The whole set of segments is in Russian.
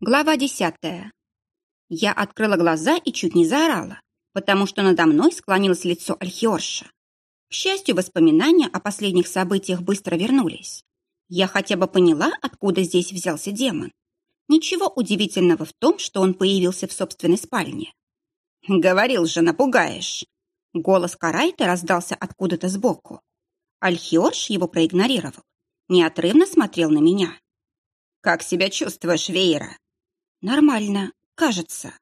Глава десятая. Я открыла глаза и чуть не заорала, потому что надо мной склонилось лицо Альхиорша. К счастью, воспоминания о последних событиях быстро вернулись. Я хотя бы поняла, откуда здесь взялся демон. Ничего удивительного в том, что он появился в собственной спальне. «Говорил же, напугаешь!» Голос Карайта раздался откуда-то сбоку. Альхиорш его проигнорировал. Неотрывно смотрел на меня. «Как себя чувствуешь, Вейра?» «Нормально, кажется».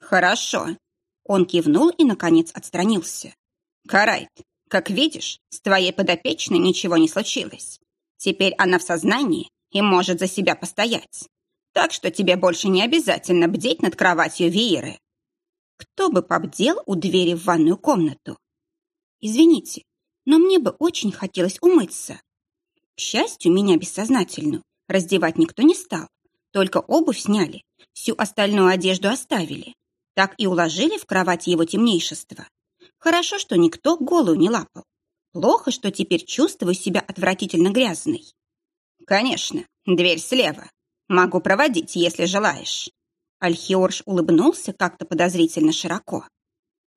«Хорошо». Он кивнул и, наконец, отстранился. «Карайт, как видишь, с твоей подопечной ничего не случилось. Теперь она в сознании и может за себя постоять. Так что тебе больше не обязательно бдеть над кроватью Виеры. Кто бы побдел у двери в ванную комнату? Извините, но мне бы очень хотелось умыться. К счастью, меня бессознательную раздевать никто не стал. Только обувь сняли, всю остальную одежду оставили. Так и уложили в кровать его темнейшества. Хорошо, что никто голую не лапал. Плохо, что теперь чувствую себя отвратительно грязной. Конечно, дверь слева. Могу проводить, если желаешь. Альхиорж улыбнулся как-то подозрительно широко.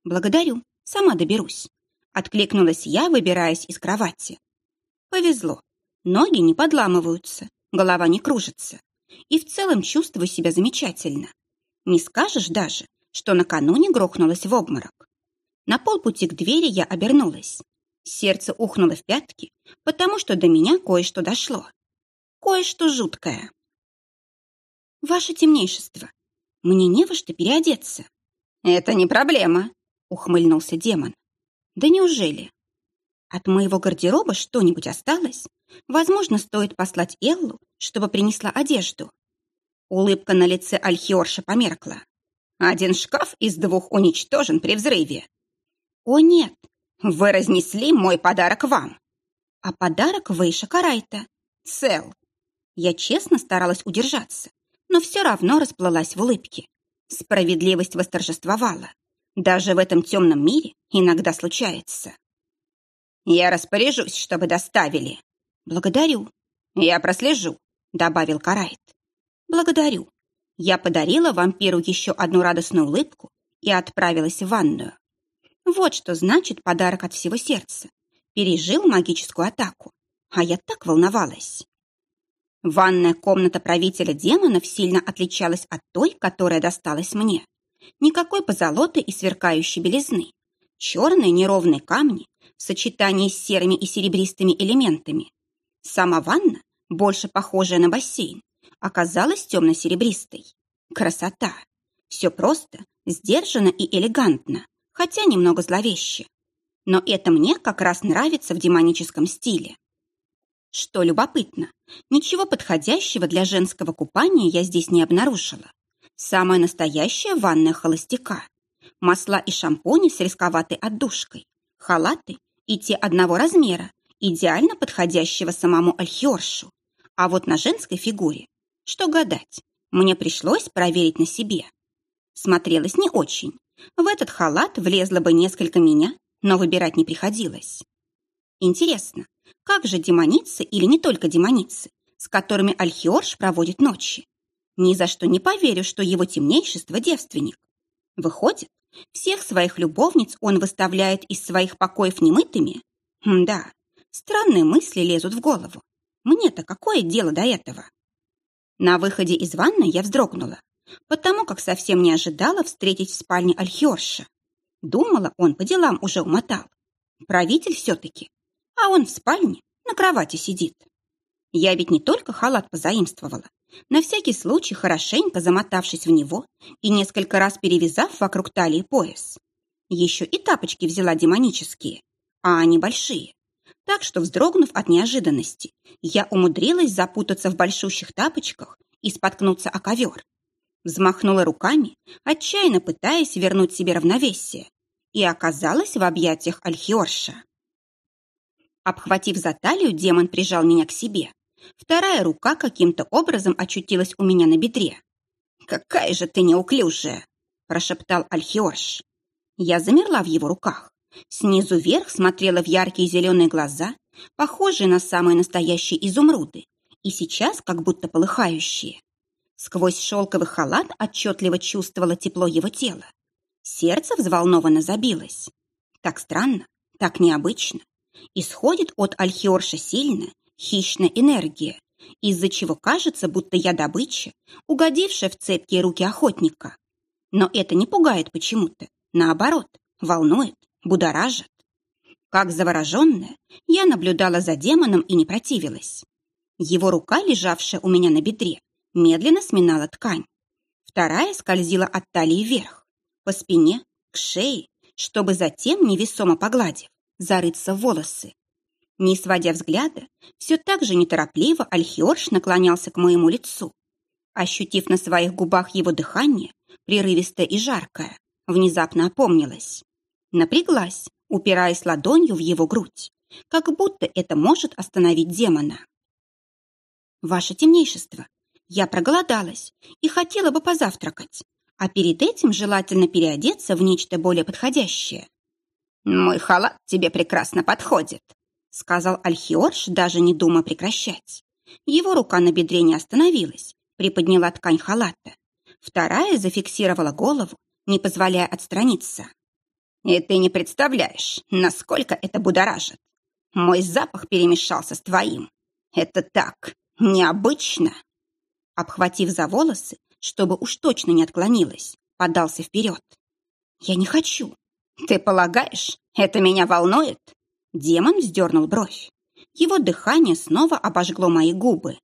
Благодарю, сама доберусь. Откликнулась я, выбираясь из кровати. Повезло. Ноги не подламываются, голова не кружится. И в целом чувствую себя замечательно. Не скажешь даже, что накануне грохнулась в обморок. На полпути к двери я обернулась. Сердце ухнуло в пятки, потому что до меня кое-что дошло. Кое-что жуткое. «Ваше темнейшество, мне не во что переодеться». «Это не проблема», — ухмыльнулся демон. «Да неужели? От моего гардероба что-нибудь осталось? Возможно, стоит послать Эллу, чтобы принесла одежду. Улыбка на лице Альхиорша померкла. Один шкаф из двух уничтожен при взрыве. О нет, вы разнесли мой подарок вам. А подарок Вейша Карайта. Цел. Я честно старалась удержаться, но все равно расплылась в улыбке. Справедливость восторжествовала. Даже в этом темном мире иногда случается. Я распоряжусь, чтобы доставили. Благодарю. Я прослежу, добавил Карайт. Благодарю. Я подарила вампиру еще одну радостную улыбку и отправилась в ванную. Вот что значит подарок от всего сердца. Пережил магическую атаку, а я так волновалась. Ванная комната правителя демонов сильно отличалась от той, которая досталась мне. Никакой позолоты и сверкающей белизны. Черные неровные камни, в сочетании с серыми и серебристыми элементами. Сама ванна, больше похожая на бассейн, оказалась темно-серебристой. Красота! Все просто, сдержанно и элегантно, хотя немного зловеще. Но это мне как раз нравится в демоническом стиле. Что любопытно, ничего подходящего для женского купания я здесь не обнаружила. Самая настоящая ванная холостяка. Масла и шампуни с рисковатой отдушкой, халаты и те одного размера, идеально подходящего самому Альхиоршу. А вот на женской фигуре, что гадать, мне пришлось проверить на себе. Смотрелась не очень. В этот халат влезло бы несколько меня, но выбирать не приходилось. Интересно, как же демоницы или не только демоницы, с которыми Альхиорш проводит ночи? Ни за что не поверю, что его темнейшество девственник. Выходит, всех своих любовниц он выставляет из своих покоев немытыми? да, странные мысли лезут в голову. Мне-то какое дело до этого? На выходе из ванной я вздрогнула, потому как совсем не ожидала встретить в спальне Альхиорша. Думала, он по делам уже умотал. Правитель все-таки. А он в спальне на кровати сидит. Я ведь не только халат позаимствовала, на всякий случай хорошенько замотавшись в него и несколько раз перевязав вокруг талии пояс. Еще и тапочки взяла демонические, а они большие. Так что, вздрогнув от неожиданности, я умудрилась запутаться в большущих тапочках и споткнуться о ковер. Взмахнула руками, отчаянно пытаясь вернуть себе равновесие, и оказалась в объятиях Альхиорша. Обхватив за талию, демон прижал меня к себе, Вторая рука каким-то образом очутилась у меня на бедре. «Какая же ты неуклюжая!» – прошептал Альхиорш. Я замерла в его руках. Снизу вверх смотрела в яркие зеленые глаза, похожие на самые настоящие изумруды, и сейчас как будто полыхающие. Сквозь шелковый халат отчетливо чувствовала тепло его тела. Сердце взволнованно забилось. Так странно, так необычно. Исходит от Альхиорша сильная, хищная энергия, из-за чего кажется, будто я добыча, угодившая в цепкие руки охотника. Но это не пугает почему-то. Наоборот, волнует, будоражит. Как завороженная, я наблюдала за демоном и не противилась. Его рука, лежавшая у меня на бедре, медленно сминала ткань. Вторая скользила от талии вверх, по спине, к шее, чтобы затем, невесомо погладив, зарыться в волосы. Не сводя взгляда, все так же неторопливо Альхиорш наклонялся к моему лицу. Ощутив на своих губах его дыхание, прерывистое и жаркое, внезапно опомнилась. Напряглась, упираясь ладонью в его грудь, как будто это может остановить демона. «Ваше темнейшество, я проголодалась и хотела бы позавтракать, а перед этим желательно переодеться в нечто более подходящее». «Мой халат тебе прекрасно подходит», сказал Альхиорш, даже не думая прекращать. Его рука на бедре не остановилась, приподняла ткань халата. Вторая зафиксировала голову, не позволяя отстраниться. «И ты не представляешь, насколько это будоражит. Мой запах перемешался с твоим. Это так необычно!» Обхватив за волосы, чтобы уж точно не отклонилась, подался вперед. «Я не хочу». «Ты полагаешь, это меня волнует?» Демон вздернул бровь. Его дыхание снова обожгло мои губы.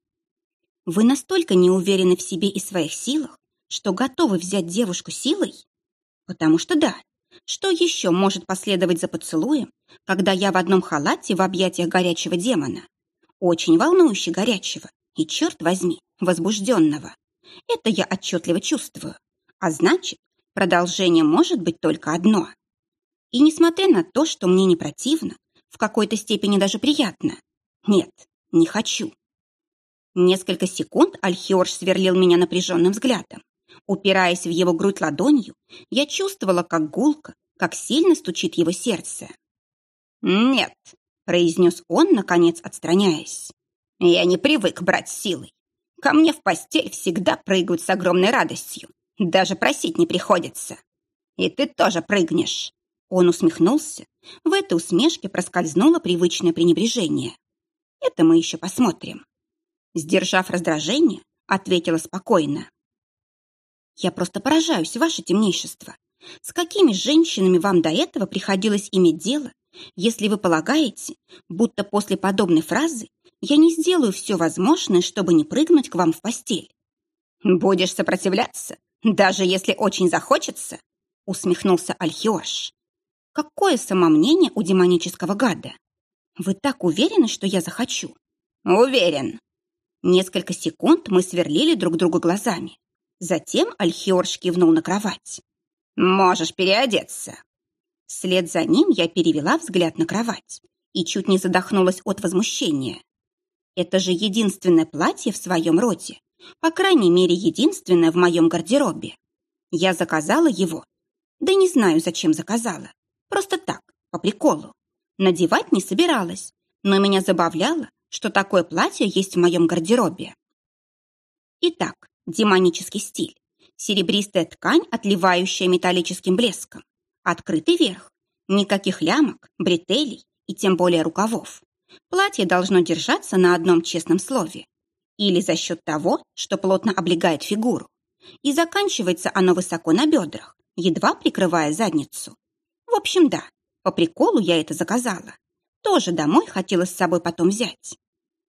«Вы настолько не уверены в себе и своих силах, что готовы взять девушку силой? Потому что да, что еще может последовать за поцелуем, когда я в одном халате в объятиях горячего демона? Очень волнующе горячего и, черт возьми, возбужденного. Это я отчетливо чувствую. А значит, продолжение может быть только одно. И несмотря на то, что мне не противно, в какой-то степени даже приятно. Нет, не хочу. Несколько секунд Альхиорж сверлил меня напряженным взглядом. Упираясь в его грудь ладонью, я чувствовала, как гулко, как сильно стучит его сердце. «Нет», — произнес он, наконец отстраняясь. «Я не привык брать силой. Ко мне в постель всегда прыгают с огромной радостью. Даже просить не приходится. И ты тоже прыгнешь. Он усмехнулся. В этой усмешке проскользнуло привычное пренебрежение. Это мы еще посмотрим. Сдержав раздражение, ответила спокойно. Я просто поражаюсь, ваше темнейшество. С какими женщинами вам до этого приходилось иметь дело, если вы полагаете, будто после подобной фразы я не сделаю все возможное, чтобы не прыгнуть к вам в постель? Будешь сопротивляться, даже если очень захочется, усмехнулся Альхиош. Какое самомнение у демонического гада? Вы так уверены, что я захочу? Уверен. Несколько секунд мы сверлили друг друга глазами. Затем Альхиорш кивнул на кровать. «Можешь переодеться». Вслед за ним я перевела взгляд на кровать и чуть не задохнулась от возмущения. Это же единственное платье в своем роде, по крайней мере, единственное в моем гардеробе. Я заказала его, да не знаю, зачем заказала. Просто так, по приколу. Надевать не собиралась, но меня забавляло, что такое платье есть в моем гардеробе. Итак, демонический стиль. Серебристая ткань, отливающая металлическим блеском. Открытый верх. Никаких лямок, бретелей и тем более рукавов. Платье должно держаться на одном честном слове. Или за счет того, что плотно облегает фигуру. И заканчивается оно высоко на бедрах, едва прикрывая задницу. В общем, да, по приколу я это заказала. Тоже домой хотела с собой потом взять.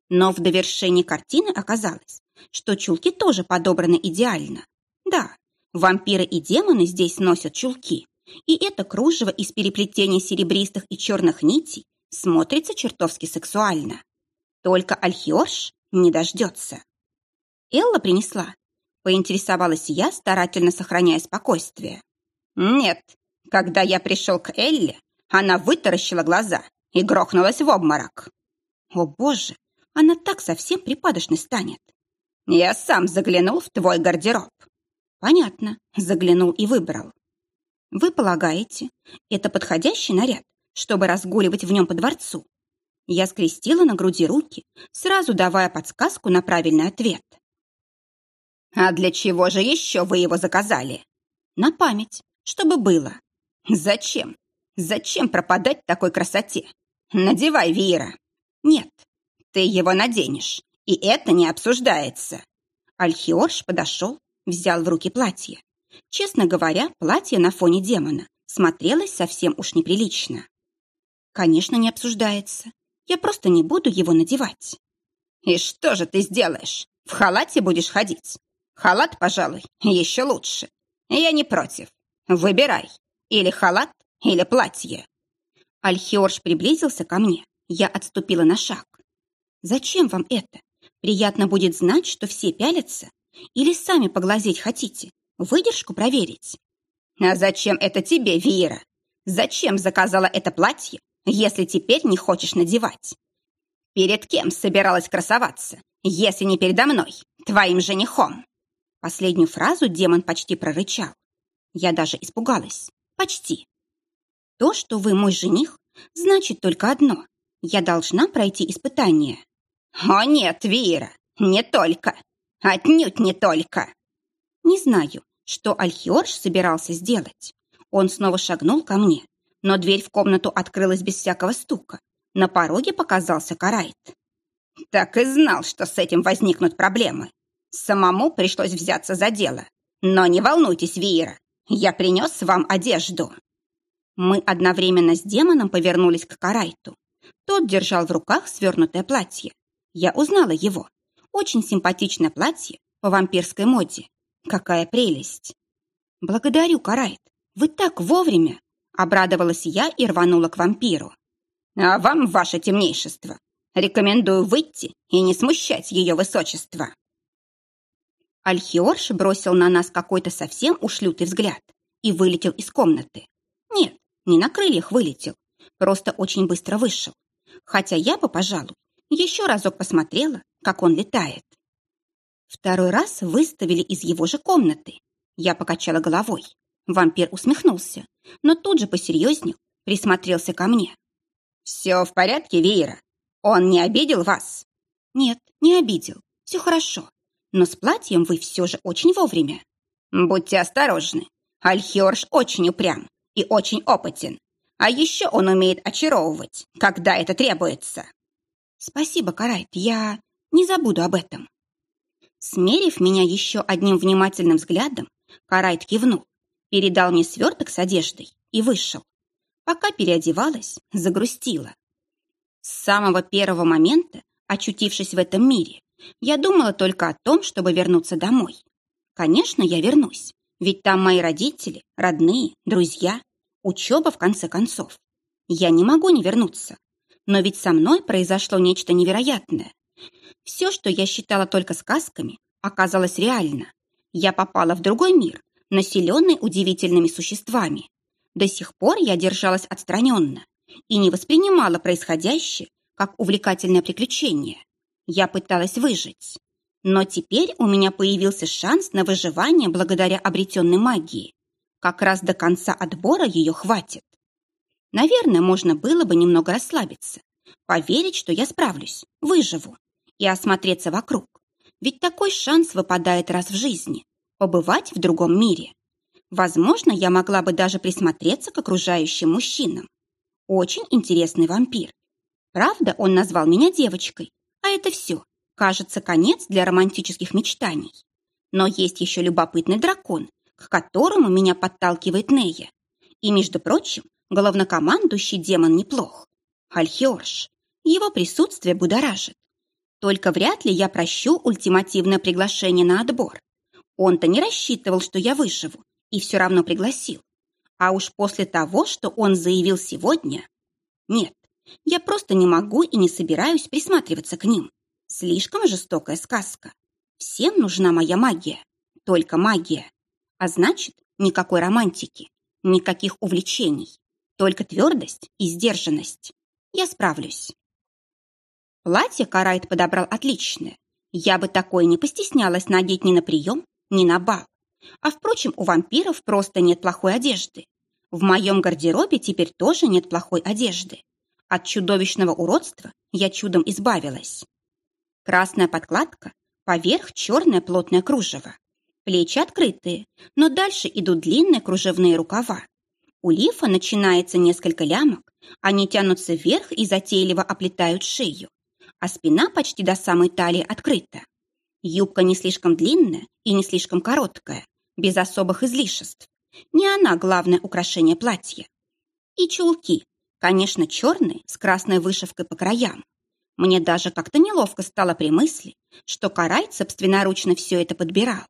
Но в довершении картины оказалось, что чулки тоже подобраны идеально. Да, вампиры и демоны здесь носят чулки, и это кружево из переплетения серебристых и черных нитей смотрится чертовски сексуально. Только Альхиорш не дождется. Элла принесла. Поинтересовалась я, старательно сохраняя спокойствие. Нет, когда я пришел к Элли, она вытаращила глаза и грохнулась в обморок. О, боже, она так совсем припадочной станет. Я сам заглянул в твой гардероб. Понятно, заглянул и выбрал. Вы полагаете, это подходящий наряд, чтобы разгуливать в нем по дворцу? Я скрестила на груди руки, сразу давая подсказку на правильный ответ. А для чего же еще вы его заказали? На память, чтобы было. Зачем? Зачем пропадать такой красоте? Надевай, Вира. Нет. Ты его наденешь, и это не обсуждается. Альхиорш подошел, взял в руки платье. Честно говоря, платье на фоне демона смотрелось совсем уж неприлично. Конечно, не обсуждается. Я просто не буду его надевать. И что же ты сделаешь? В халате будешь ходить? Халат, пожалуй, еще лучше. Я не против. Выбирай. Или халат, или платье. Альхиорж приблизился ко мне. Я отступила на шаг. Зачем вам это? Приятно будет знать, что все пялятся. Или сами поглазеть хотите? Выдержку проверить? А зачем это тебе, Вира? Зачем заказала это платье, если теперь не хочешь надевать? Перед кем собиралась красоваться, если не передо мной, твоим женихом?» Последнюю фразу демон почти прорычал. Я даже испугалась. Почти. То, что вы мой жених, значит только одно. Я должна пройти испытание. О нет, Вира, не только. Отнюдь не только. Не знаю, что Альхиорж собирался сделать. Он снова шагнул ко мне, но дверь в комнату открылась без всякого стука. На пороге показался Карайт. Так и знал, что с этим возникнут проблемы. Самому пришлось взяться за дело. Но не волнуйтесь, Виера, я принес вам одежду. Мы одновременно с демоном повернулись к Карайту. Тот держал в руках свернутое платье. Я узнала его. Очень симпатичное платье по вампирской моде. Какая прелесть! Благодарю, Карайт. Вы так вовремя. Обрадовалась я и рванула к вампиру. А вам, ваше темнейшество, рекомендую выйти и не смущать ее высочество. Альхиорш бросил на нас какой-то совсем уж лютый взгляд и вылетел из комнаты. Нет, не на крыльях вылетел, просто очень быстро вышел. Хотя я бы, пожалуй, еще разок посмотрела, как он летает. Второй раз выставили из его же комнаты. Я покачала головой. Вампир усмехнулся, но тут же посерьезнел, присмотрелся ко мне. «Все в порядке, Вейра? Он не обидел вас?» «Нет, не обидел. Все хорошо. Но с платьем вы все же очень вовремя». «Будьте осторожны. Альхиорж очень упрям и очень опытен. А еще он умеет очаровывать, когда это требуется». «Спасибо, Карайт, я не забуду об этом». Смерив меня еще одним внимательным взглядом, Карайт кивнул, передал мне сверток с одеждой и вышел. Пока переодевалась, загрустила. С самого первого момента, очутившись в этом мире, я думала только о том, чтобы вернуться домой. Конечно, я вернусь, ведь там мои родители, родные, друзья, учеба в конце концов. Я не могу не вернуться. Но ведь со мной произошло нечто невероятное. Все, что я считала только сказками, оказалось реально. Я попала в другой мир, населенный удивительными существами. До сих пор я держалась отстраненно и не воспринимала происходящее как увлекательное приключение. Я пыталась выжить. Но теперь у меня появился шанс на выживание благодаря обретенной магии. Как раз до конца отбора ее хватит. Наверное, можно было бы немного расслабиться, поверить, что я справлюсь, выживу и осмотреться вокруг. Ведь такой шанс выпадает раз в жизни – побывать в другом мире. Возможно, я могла бы даже присмотреться к окружающим мужчинам. Очень интересный вампир. Правда, он назвал меня девочкой, а это все. Кажется, конец для романтических мечтаний. Но есть еще любопытный дракон, к которому меня подталкивает Нея. И, между прочим, главнокомандующий демон неплох. Альхиорш. Его присутствие будоражит. Только вряд ли я прощу ультимативное приглашение на отбор. Он-то не рассчитывал, что я выживу, и все равно пригласил. А уж после того, что он заявил сегодня... Нет, я просто не могу и не собираюсь присматриваться к ним. Слишком жестокая сказка. Всем нужна моя магия. Только магия. А значит, никакой романтики, никаких увлечений. Только твердость и сдержанность. Я справлюсь. Платье Карайт подобрал отличное. Я бы такое не постеснялась надеть ни на прием, ни на бал. А впрочем, у вампиров просто нет плохой одежды. В моем гардеробе теперь тоже нет плохой одежды. От чудовищного уродства я чудом избавилась. Красная подкладка, поверх черное плотное кружево, Плечи открытые, но дальше идут длинные кружевные рукава. У лифа начинается несколько лямок, они тянутся вверх и затейливо оплетают шею, а спина почти до самой талии открыта. Юбка не слишком длинная и не слишком короткая, без особых излишеств. Не она главное украшение платья. И чулки, конечно, черные, с красной вышивкой по краям. Мне даже как-то неловко стало при мысли, что Карай собственноручно все это подбирал.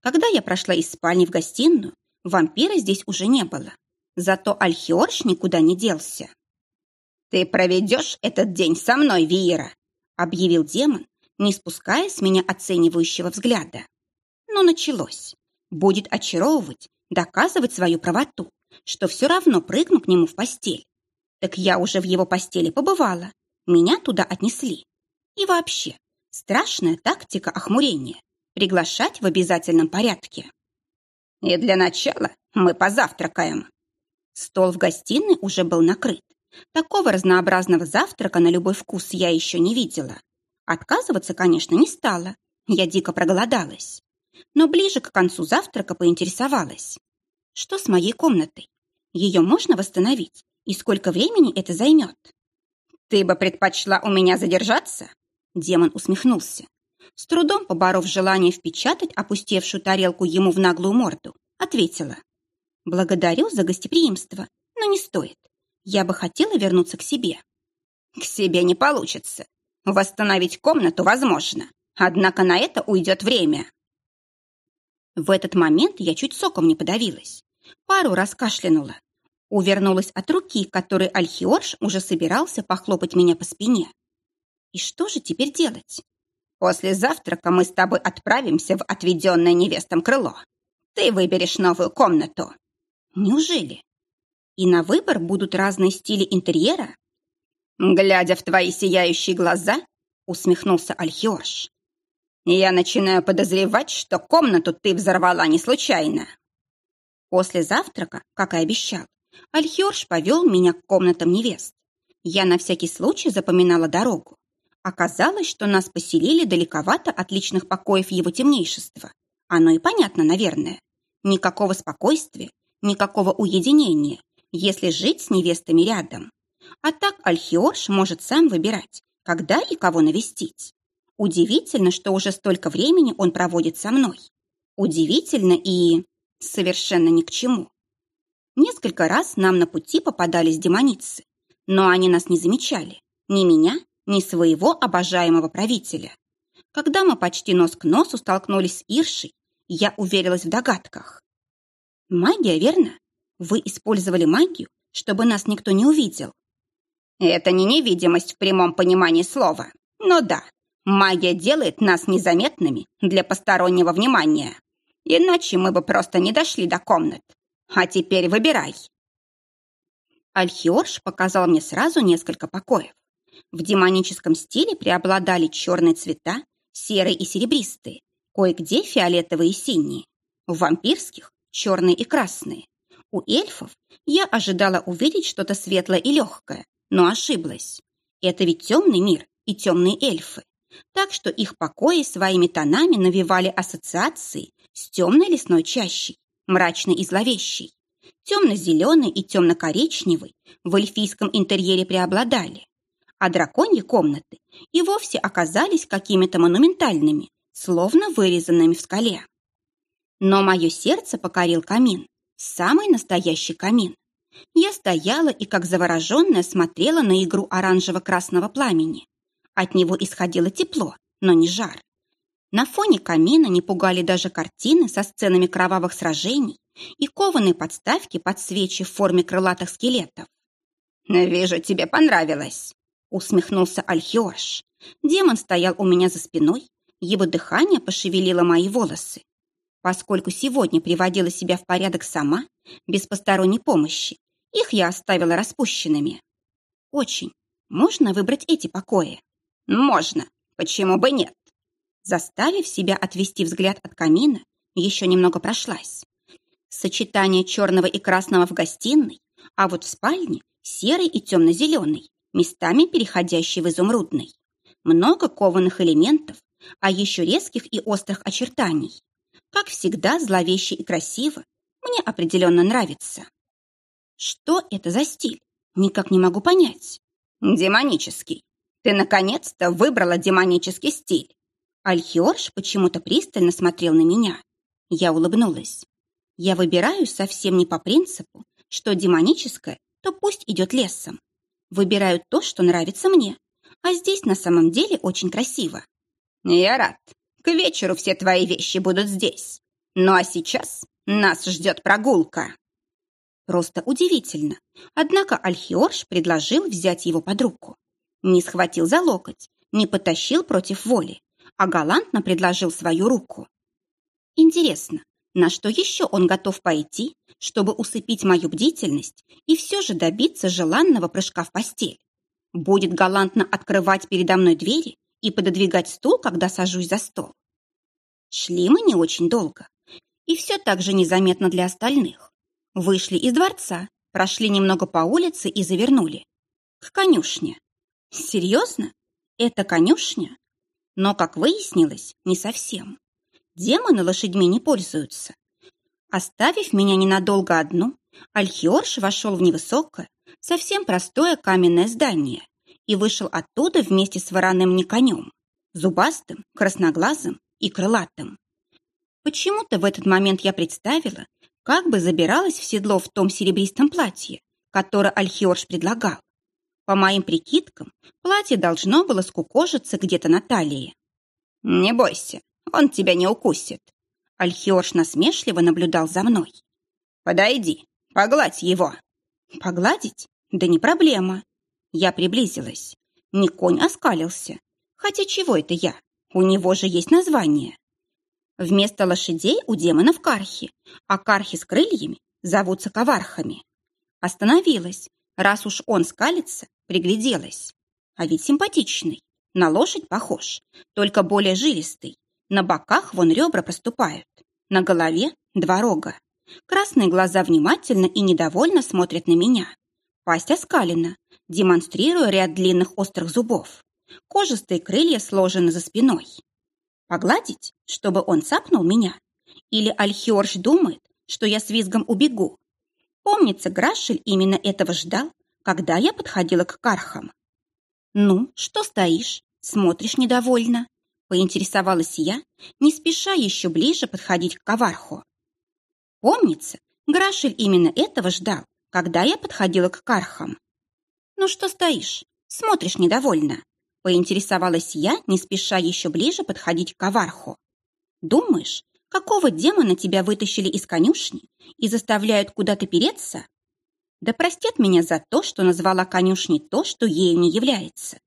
Когда я прошла из спальни в гостиную, вампира здесь уже не было. Зато Альхиорш никуда не делся. «Ты проведешь этот день со мной, Виера», — объявил демон, не спуская с меня оценивающего взгляда. Но началось. Будет очаровывать, доказывать свою правоту, что все равно прыгну к нему в постель. Так я уже в его постели побывала. Меня туда отнесли. И вообще, страшная тактика охмурения – приглашать в обязательном порядке. И для начала мы позавтракаем. Стол в гостиной уже был накрыт. Такого разнообразного завтрака на любой вкус я еще не видела. Отказываться, конечно, не стала. Я дико проголодалась. Но ближе к концу завтрака поинтересовалась. Что с моей комнатой? Ее можно восстановить? И сколько времени это займет? Ты бы предпочла у меня задержаться? Демон усмехнулся. С трудом поборов желание впечатать опустевшую тарелку ему в наглую морду, ответила. Благодарю за гостеприимство, но не стоит. Я бы хотела вернуться к себе. К себе не получится. Восстановить комнату возможно, однако на это уйдет время. В этот момент я чуть соком не подавилась. Пару раз кашлянула. Увернулась от руки, которой Альхиорш уже собирался похлопать меня по спине. И что же теперь делать? После завтрака мы с тобой отправимся в отведенное невестам крыло. Ты выберешь новую комнату. Неужели? И на выбор будут разные стили интерьера? Глядя в твои сияющие глаза, усмехнулся Альхиош. Я начинаю подозревать, что комнату ты взорвала не случайно. После завтрака, как и обещал, Альхиорш повел меня к комнатам невест. Я на всякий случай запоминала дорогу. Оказалось, что нас поселили далековато от личных покоев его темнейшества. Оно и понятно, наверное. Никакого спокойствия, никакого уединения, если жить с невестами рядом. А так Альхиорш может сам выбирать, когда и кого навестить. Удивительно, что уже столько времени он проводит со мной. Удивительно и совершенно ни к чему. Несколько раз нам на пути попадались демоницы, но они нас не замечали, ни меня, ни своего обожаемого правителя. Когда мы почти нос к носу столкнулись с Иршей, я уверилась в догадках. Магия, верно? Вы использовали магию, чтобы нас никто не увидел. Это не невидимость в прямом понимании слова. Но да, магия делает нас незаметными для постороннего внимания. Иначе мы бы просто не дошли до комнат. А теперь выбирай. Альхиорш показал мне сразу несколько покоев. В демоническом стиле преобладали черные цвета, серые и серебристые, кое-где фиолетовые и синие. В вампирских – черные и красные. У эльфов я ожидала увидеть что-то светлое и легкое, но ошиблась. Это ведь темный мир и темные эльфы. Так что их покои своими тонами навевали ассоциации с темной лесной чащей, мрачной и зловещей. Темно-зеленый и темно-коричневый в эльфийском интерьере преобладали, а драконьи комнаты и вовсе оказались какими-то монументальными, словно вырезанными в скале. Но мое сердце покорил камин, самый настоящий камин. Я стояла и, как завороженная, смотрела на игру оранжево-красного пламени. От него исходило тепло, но не жар. На фоне камина не пугали даже картины со сценами кровавых сражений и кованые подставки под свечи в форме крылатых скелетов. «Вижу, тебе понравилось», — усмехнулся Альхиош. Демон стоял у меня за спиной, его дыхание пошевелило мои волосы. Поскольку сегодня приводила себя в порядок сама, без посторонней помощи, их я оставила распущенными. Очень. Можно выбрать эти покои? Можно. Почему бы нет? Заставив себя отвести взгляд от камина, еще немного прошлась. Сочетание черного и красного в гостиной, а вот в спальне серый и темно-зеленый, местами переходящий в изумрудный. Много кованых элементов, а еще резких и острых очертаний. Как всегда, зловеще и красиво. Мне определенно нравится. Что это за стиль? Никак не могу понять. Демонический. Ты наконец-то выбрала демонический стиль. Альхиорш почему-то пристально смотрел на меня. Я улыбнулась. Я выбираю совсем не по принципу, что демоническое, то пусть идет лесом. Выбираю то, что нравится мне. А здесь на самом деле очень красиво. Я рад. К вечеру все твои вещи будут здесь. Ну а сейчас нас ждет прогулка. Просто удивительно. Однако Альхиорш предложил взять его под руку. Не схватил за локоть, не потащил против воли, а галантно предложил свою руку. Интересно, на что еще он готов пойти, чтобы усыпить мою бдительность и все же добиться желанного прыжка в постель? Будет галантно открывать передо мной двери и пододвигать стул, когда сажусь за стол? Шли мы не очень долго, и все так же незаметно для остальных. Вышли из дворца, прошли немного по улице и завернули. К конюшне. Серьезно? Это конюшня? Но, как выяснилось, не совсем. Демоны лошадьми не пользуются. Оставив меня ненадолго одну, Альхиорш вошел в невысокое, совсем простое каменное здание и вышел оттуда вместе с вороным не конем, зубастым, красноглазым и крылатым. Почему-то в этот момент я представила, как бы забиралась в седло в том серебристом платье, которое Альхиорш предлагал. По моим прикидкам, платье должно было скукожиться где-то на талии. «Не бойся, он тебя не укусит». Альхиорш насмешливо наблюдал за мной. «Подойди, погладь его». «Погладить? Да не проблема». Я приблизилась. Не конь оскалился. Хотя чего это я? У него же есть название. Вместо лошадей у демонов кархи, а кархи с крыльями зовутся ковархами. Остановилась. Раз уж он скалится, пригляделась. А ведь симпатичный. На лошадь похож, только более жилистый. На боках вон ребра проступают. На голове два рога. Красные глаза внимательно и недовольно смотрят на меня. Пасть оскалена, демонстрируя ряд длинных острых зубов. Кожистые крылья сложены за спиной. Погладить, чтобы он цапнул меня? Или Альхиорш думает, что я с визгом убегу? Помнится, Грашель именно этого ждал, когда я подходила к кархам. «Ну, что стоишь? Смотришь недовольно?» Поинтересовалась я, не спеша еще ближе подходить к коварху. Помнится, Грашель именно этого ждал, когда я подходила к кархам. «Ну что стоишь? Смотришь недовольно?» Поинтересовалась я, не спеша еще ближе подходить к коварху. «Думаешь, какого демона тебя вытащили из конюшни и заставляют куда-то переться?» Да простят меня за то, что назвала конюшней то, что ею не является.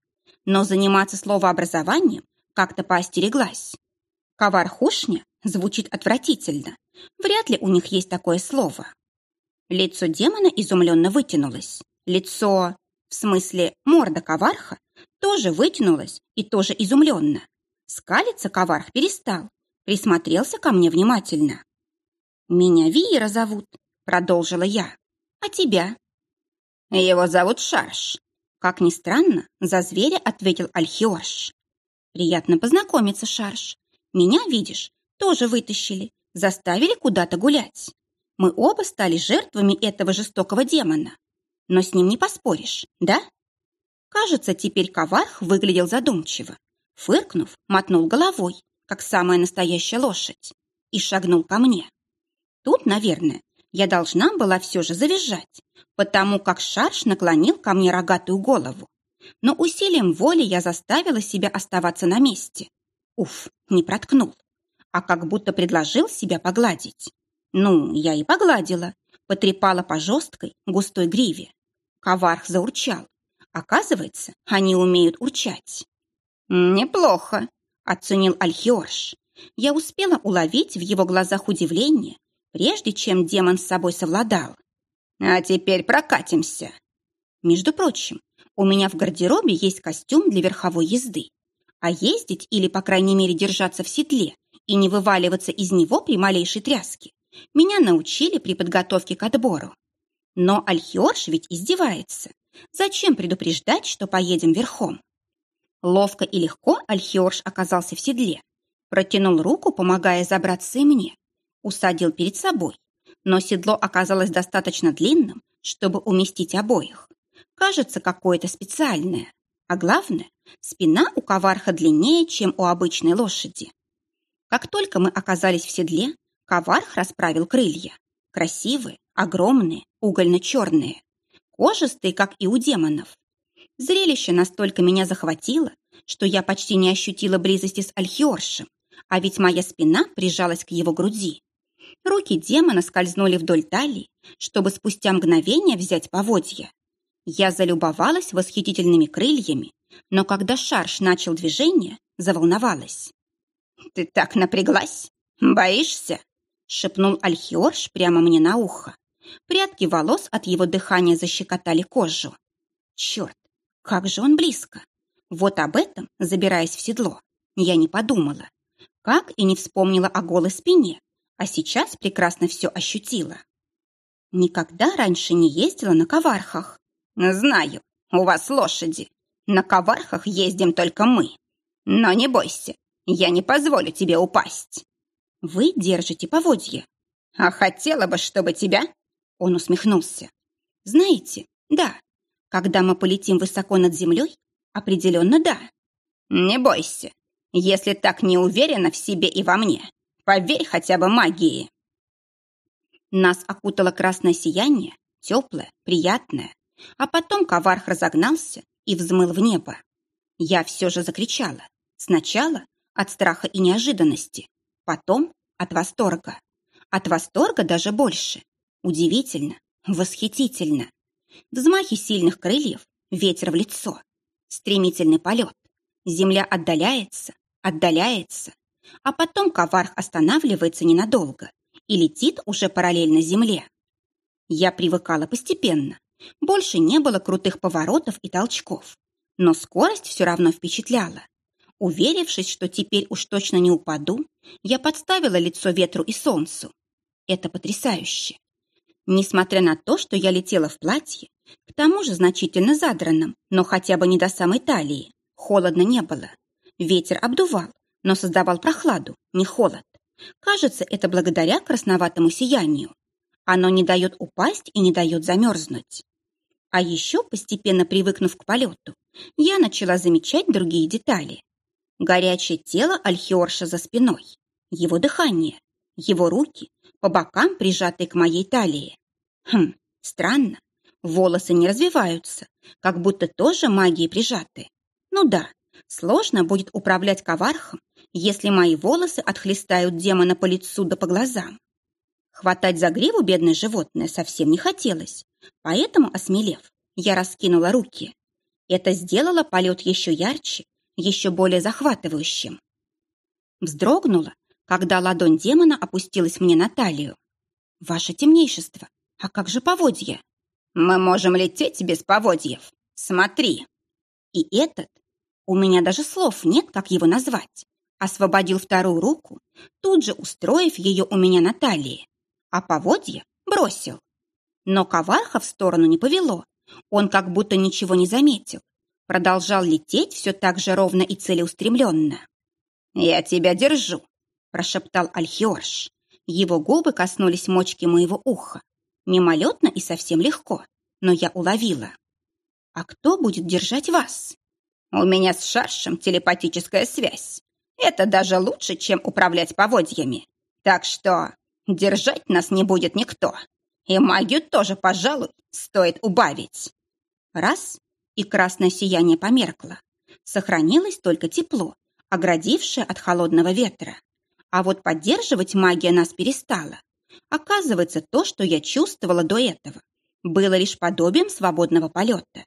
Но заниматься словообразованием как-то поостереглась. Ковархушня звучит отвратительно. Вряд ли у них есть такое слово. Лицо демона изумленно вытянулось. Лицо, в смысле морда коварха, тоже вытянулась и тоже изумленно. Скалиться коварх перестал, присмотрелся ко мне внимательно. «Меня Виера зовут», — продолжила я. «А тебя?» «Его зовут Шарш», — как ни странно, за зверя ответил Альхиош. «Приятно познакомиться, Шарш. Меня, видишь, тоже вытащили, заставили куда-то гулять. Мы оба стали жертвами этого жестокого демона. Но с ним не поспоришь, да?» Кажется, теперь Коварх выглядел задумчиво. Фыркнув, мотнул головой, как самая настоящая лошадь, и шагнул ко мне. Тут, наверное, я должна была все же завизжать, потому как Шарш наклонил ко мне рогатую голову. Но усилием воли я заставила себя оставаться на месте. Уф, не проткнул, а как будто предложил себя погладить. Ну, я и погладила, потрепала по жесткой, густой гриве. Коварх заурчал, Оказывается, они умеют урчать. «Неплохо», — оценил Альхиорш. Я успела уловить в его глазах удивление, прежде чем демон с собой совладал. «А теперь прокатимся». Между прочим, у меня в гардеробе есть костюм для верховой езды. А ездить или, по крайней мере, держаться в седле и не вываливаться из него при малейшей тряске меня научили при подготовке к отбору. Но Альхиорш ведь издевается. Зачем предупреждать, что поедем верхом? Ловко и легко Альхиорш оказался в седле. Протянул руку, помогая забраться и мне. Усадил перед собой. Но седло оказалось достаточно длинным, чтобы уместить обоих. Кажется, какое-то специальное. А главное, спина у коварха длиннее, чем у обычной лошади. Как только мы оказались в седле, коварх расправил крылья. Красивые, огромные, угольно-черные. Кожистые, как и у демонов. Зрелище настолько меня захватило, что я почти не ощутила близости с Альхиоршем, а ведь моя спина прижалась к его груди. Руки демона скользнули вдоль талии, чтобы спустя мгновение взять поводья. Я залюбовалась восхитительными крыльями, но когда шарш начал движение, заволновалась. «Ты так напряглась? Боишься?» — шепнул Альхиорш прямо мне на ухо. Прядки волос от его дыхания защекотали кожу. Черт, как же он близко! Вот об этом, забираясь в седло, я не подумала. Как и не вспомнила о голой спине, а сейчас прекрасно все ощутила. Никогда раньше не ездила на ковархах. Знаю, у вас лошади. На ковархах ездим только мы. Но не бойся, я не позволю тебе упасть. Вы держите поводья. А хотела бы, чтобы тебя... Он усмехнулся. Знаете, да, когда мы полетим высоко над землей, определенно да. Не бойся, если так не уверена в себе и во мне, поверь хотя бы магии. Нас окутало красное сияние, теплое, приятное, а потом коварх разогнался и взмыл в небо. Я все же закричала. Сначала от страха и неожиданности, потом от восторга. От восторга даже больше. Удивительно, восхитительно. Взмахи сильных крыльев, ветер в лицо. Стремительный полет. Земля отдаляется, отдаляется. А потом коварх останавливается ненадолго и летит уже параллельно земле. Я привыкала постепенно. Больше не было крутых поворотов и толчков. Но скорость все равно впечатляла. Уверившись, что теперь уж точно не упаду, я подставила лицо ветру и солнцу. Это потрясающе. Несмотря на то, что я летела в платье, к тому же значительно задранном, но хотя бы не до самой талии, холодно не было. Ветер обдувал, но создавал прохладу, не холод. Кажется, это благодаря красноватому сиянию. Оно не дает упасть и не дает замерзнуть. А еще, постепенно привыкнув к полету, я начала замечать другие детали. Горячее тело Альхиорша за спиной, его дыхание, его руки, по бокам прижатые к моей талии. Хм, странно, волосы не развиваются, как будто тоже магией прижаты. Ну да, сложно будет управлять ковархом, если мои волосы отхлестают демона по лицу да по глазам. Хватать за гриву бедное животное совсем не хотелось, поэтому, осмелев, я раскинула руки. Это сделало полет еще ярче, еще более захватывающим. Вздрогнула, когда ладонь демона опустилась мне на талию. «Ваше темнейшество, а как же поводья?» «Мы можем лететь без поводьев. Смотри!» И этот, у меня даже слов нет, как его назвать, освободил вторую руку, тут же устроив ее у меня на талии, а поводья бросил. Но Коварха в сторону не повело, он как будто ничего не заметил, продолжал лететь все так же ровно и целеустремленно. «Я тебя держу», – прошептал Альхиорш. Его губы коснулись мочки моего уха. Мимолетно и совсем легко, но я уловила. «А кто будет держать вас?» «У меня с Шаршем телепатическая связь. Это даже лучше, чем управлять поводьями. Так что держать нас не будет никто. И магию тоже, пожалуй, стоит убавить». Раз и красное сияние померкло. Сохранилось только тепло, оградившее от холодного ветра. А вот поддерживать магия нас перестала. Оказывается, то, что я чувствовала до этого, было лишь подобием свободного полета.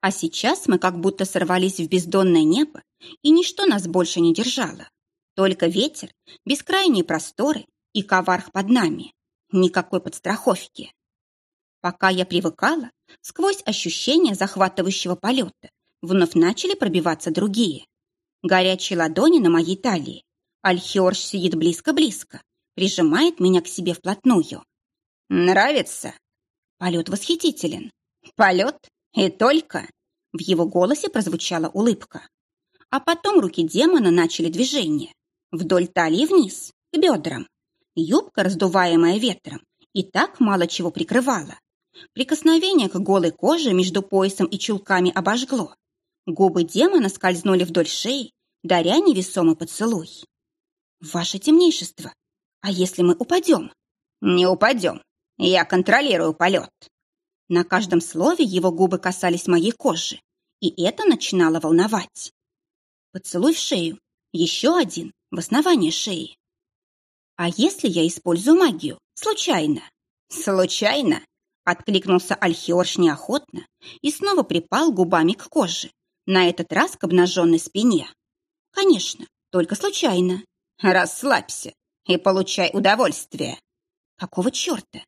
А сейчас мы как будто сорвались в бездонное небо, и ничто нас больше не держало. Только ветер, бескрайние просторы и коварх под нами. Никакой подстраховки. Пока я привыкала, сквозь ощущение захватывающего полета вновь начали пробиваться другие. Горячие ладони на моей талии. Альхиорш сидит близко-близко, прижимает меня к себе вплотную. «Нравится?» Полет восхитителен. «Полет? И только?» В его голосе прозвучала улыбка. А потом руки демона начали движение. вдоль талии вниз, к бедрам. Юбка, раздуваемая ветром, и так мало чего прикрывала. Прикосновение к голой коже между поясом и чулками обожгло. Губы демона скользнули вдоль шеи, даря невесомый поцелуй. «Ваше темнейшество, а если мы упадем?» «Не упадем. Я контролирую полет». На каждом слове его губы касались моей кожи, и это начинало волновать. Поцелуй в шею, еще один, в основание шеи. А если я использую магию? Случайно? Случайно? Откликнулся Альхиорш неохотно и снова припал губами к коже, на этот раз к обнаженной спине. Конечно, только случайно. Расслабься и получай удовольствие. Какого черта?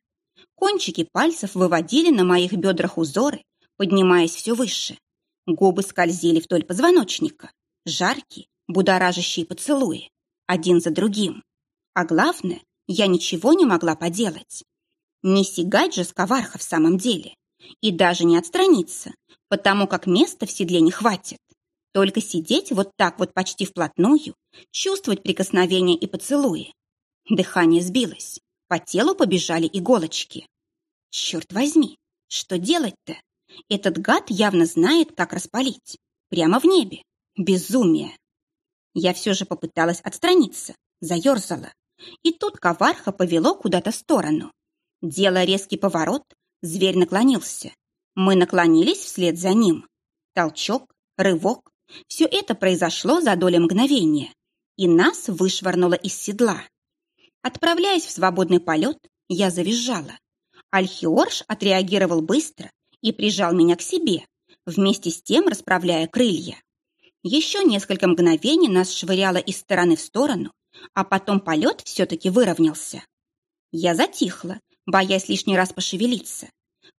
Кончики пальцев выводили на моих бедрах узоры, поднимаясь все выше. Губы скользили вдоль позвоночника, жаркие, будоражащие поцелуи, один за другим. А главное, я ничего не могла поделать. Не сигать же с коварха в самом деле. И даже не отстраниться, потому как места в седле не хватит. Только сидеть вот так вот почти вплотную, чувствовать прикосновения и поцелуи. Дыхание сбилось, по телу побежали иголочки. Черт возьми, что делать-то? Этот гад явно знает, как распалить. Прямо в небе. Безумие. Я все же попыталась отстраниться, заерзала. И тут коварха повело куда-то в сторону. Делая резкий поворот, зверь наклонился. Мы наклонились вслед за ним. Толчок, рывок. Все это произошло за доли мгновения. И нас вышвырнуло из седла. Отправляясь в свободный полет, я завизжала. Альхиорш отреагировал быстро и прижал меня к себе, вместе с тем расправляя крылья. Еще несколько мгновений нас швыряло из стороны в сторону, а потом полет все-таки выровнялся. Я затихла, боясь лишний раз пошевелиться.